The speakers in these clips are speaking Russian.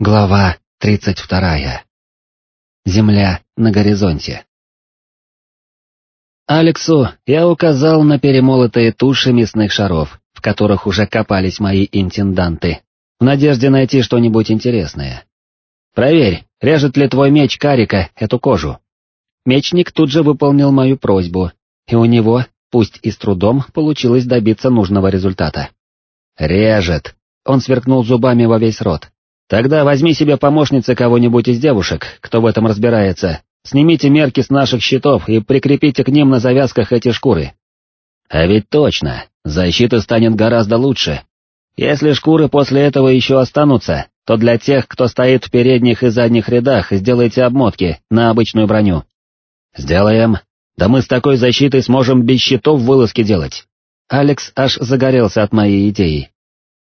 Глава 32. Земля на горизонте. Алексу я указал на перемолотые туши мясных шаров, в которых уже копались мои интенданты, в надежде найти что-нибудь интересное. «Проверь, режет ли твой меч карика эту кожу?» Мечник тут же выполнил мою просьбу, и у него, пусть и с трудом, получилось добиться нужного результата. «Режет!» — он сверкнул зубами во весь рот. Тогда возьми себе помощницы кого-нибудь из девушек, кто в этом разбирается, снимите мерки с наших щитов и прикрепите к ним на завязках эти шкуры. А ведь точно, защита станет гораздо лучше. Если шкуры после этого еще останутся, то для тех, кто стоит в передних и задних рядах, сделайте обмотки на обычную броню. Сделаем. Да мы с такой защитой сможем без щитов вылазки делать. Алекс аж загорелся от моей идеи.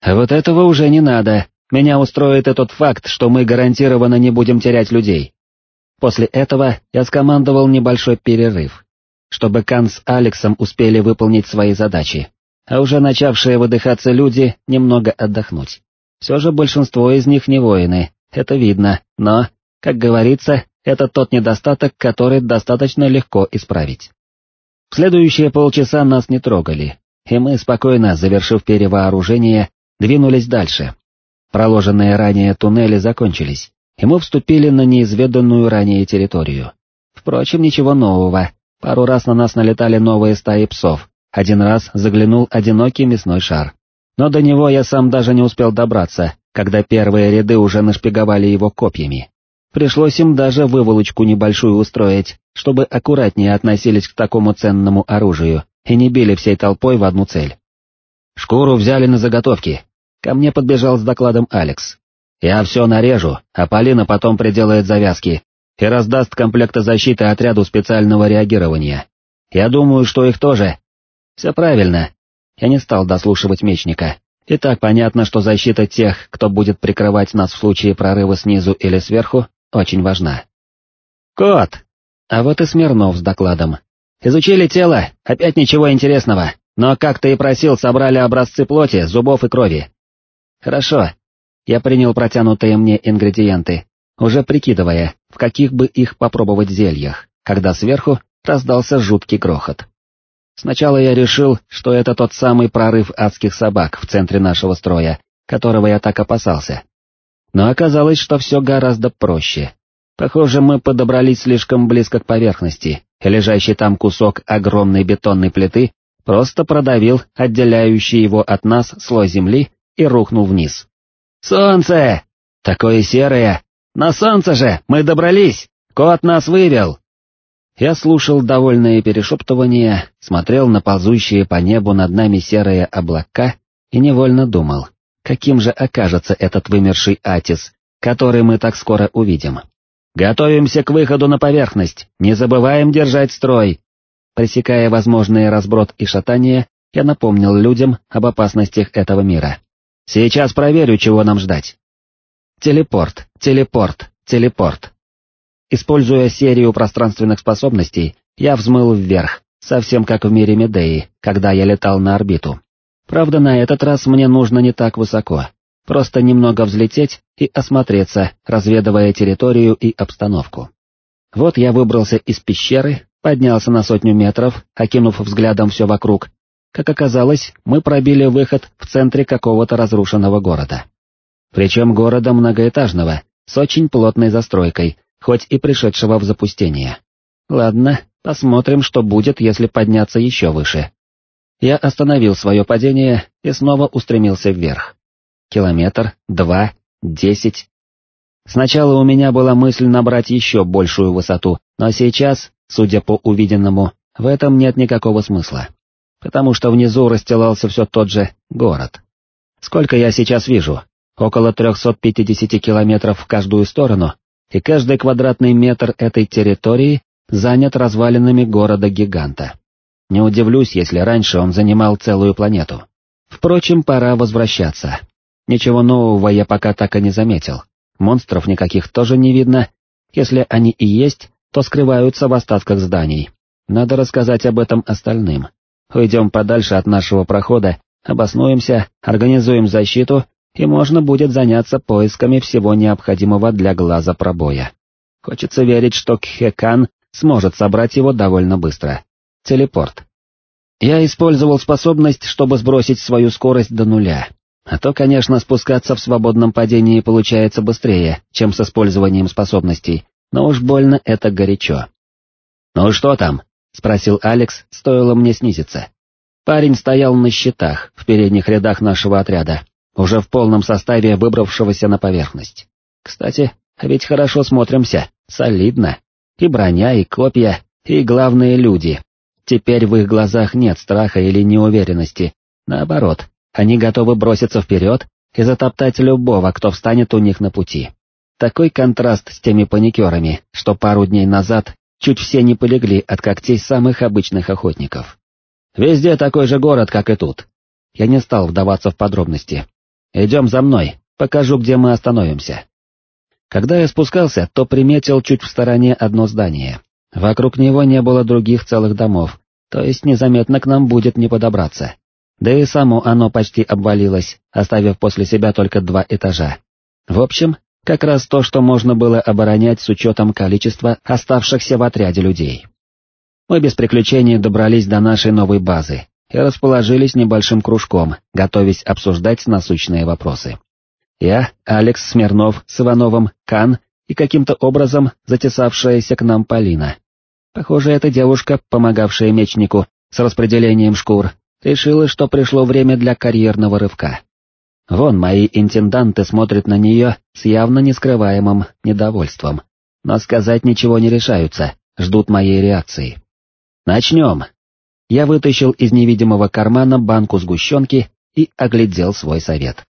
А вот этого уже не надо, меня устроит этот факт, что мы гарантированно не будем терять людей. После этого я скомандовал небольшой перерыв, чтобы Кан с Алексом успели выполнить свои задачи, а уже начавшие выдыхаться люди немного отдохнуть. Все же большинство из них не воины, это видно, но, как говорится, это тот недостаток, который достаточно легко исправить. В следующие полчаса нас не трогали, и мы, спокойно завершив перевооружение, двинулись дальше, Проложенные ранее туннели закончились, и мы вступили на неизведанную ранее территорию. Впрочем, ничего нового. Пару раз на нас налетали новые стаи псов, один раз заглянул одинокий мясной шар. Но до него я сам даже не успел добраться, когда первые ряды уже нашпиговали его копьями. Пришлось им даже выволочку небольшую устроить, чтобы аккуратнее относились к такому ценному оружию и не били всей толпой в одну цель. Шкуру взяли на заготовки, Ко мне подбежал с докладом Алекс. «Я все нарежу, а Полина потом приделает завязки и раздаст комплекты защиты отряду специального реагирования. Я думаю, что их тоже...» «Все правильно». Я не стал дослушивать мечника. И так понятно, что защита тех, кто будет прикрывать нас в случае прорыва снизу или сверху, очень важна. «Кот!» А вот и Смирнов с докладом. «Изучили тело, опять ничего интересного, но, как ты и просил, собрали образцы плоти, зубов и крови. Хорошо. Я принял протянутые мне ингредиенты, уже прикидывая, в каких бы их попробовать зельях, когда сверху раздался жуткий грохот. Сначала я решил, что это тот самый прорыв адских собак в центре нашего строя, которого я так опасался. Но оказалось, что все гораздо проще. Похоже, мы подобрались слишком близко к поверхности, и лежащий там кусок огромной бетонной плиты просто продавил отделяющий его от нас слой земли и рухнул вниз. «Солнце! Такое серое! На солнце же! Мы добрались! Кот нас вывел!» Я слушал довольное перешептывание, смотрел на ползущие по небу над нами серые облака и невольно думал, каким же окажется этот вымерший Атис, который мы так скоро увидим. «Готовимся к выходу на поверхность, не забываем держать строй!» Пресекая возможный разброд и шатание, я напомнил людям об опасностях этого мира. Сейчас проверю, чего нам ждать. Телепорт, телепорт, телепорт. Используя серию пространственных способностей, я взмыл вверх, совсем как в мире Медеи, когда я летал на орбиту. Правда, на этот раз мне нужно не так высоко, просто немного взлететь и осмотреться, разведывая территорию и обстановку. Вот я выбрался из пещеры, поднялся на сотню метров, окинув взглядом все вокруг, как оказалось, мы пробили выход в центре какого-то разрушенного города. Причем города многоэтажного, с очень плотной застройкой, хоть и пришедшего в запустение. Ладно, посмотрим, что будет, если подняться еще выше. Я остановил свое падение и снова устремился вверх. Километр, два, десять. Сначала у меня была мысль набрать еще большую высоту, но сейчас, судя по увиденному, в этом нет никакого смысла потому что внизу расстилался все тот же город. Сколько я сейчас вижу? Около 350 километров в каждую сторону, и каждый квадратный метр этой территории занят развалинами города-гиганта. Не удивлюсь, если раньше он занимал целую планету. Впрочем, пора возвращаться. Ничего нового я пока так и не заметил. Монстров никаких тоже не видно. Если они и есть, то скрываются в остатках зданий. Надо рассказать об этом остальным. Уйдем подальше от нашего прохода, обоснуемся, организуем защиту и можно будет заняться поисками всего необходимого для глаза пробоя. Хочется верить, что Кхекан сможет собрать его довольно быстро. Телепорт. Я использовал способность, чтобы сбросить свою скорость до нуля. А то, конечно, спускаться в свободном падении получается быстрее, чем с использованием способностей, но уж больно это горячо. «Ну что там?» — спросил Алекс, стоило мне снизиться. Парень стоял на щитах в передних рядах нашего отряда, уже в полном составе выбравшегося на поверхность. Кстати, ведь хорошо смотримся, солидно. И броня, и копья, и главные люди. Теперь в их глазах нет страха или неуверенности. Наоборот, они готовы броситься вперед и затоптать любого, кто встанет у них на пути. Такой контраст с теми паникерами, что пару дней назад чуть все не полегли от когтей самых обычных охотников. Везде такой же город, как и тут. Я не стал вдаваться в подробности. Идем за мной, покажу, где мы остановимся. Когда я спускался, то приметил чуть в стороне одно здание. Вокруг него не было других целых домов, то есть незаметно к нам будет не подобраться. Да и само оно почти обвалилось, оставив после себя только два этажа. В общем, как раз то, что можно было оборонять с учетом количества оставшихся в отряде людей. Мы без приключений добрались до нашей новой базы и расположились небольшим кружком, готовясь обсуждать насущные вопросы. Я, Алекс Смирнов с Ивановым, Кан и каким-то образом затесавшаяся к нам Полина. Похоже, эта девушка, помогавшая мечнику с распределением шкур, решила, что пришло время для карьерного рывка. Вон мои интенданты смотрят на нее с явно нескрываемым недовольством, но сказать ничего не решаются, ждут моей реакции. Начнем. Я вытащил из невидимого кармана банку сгущенки и оглядел свой совет.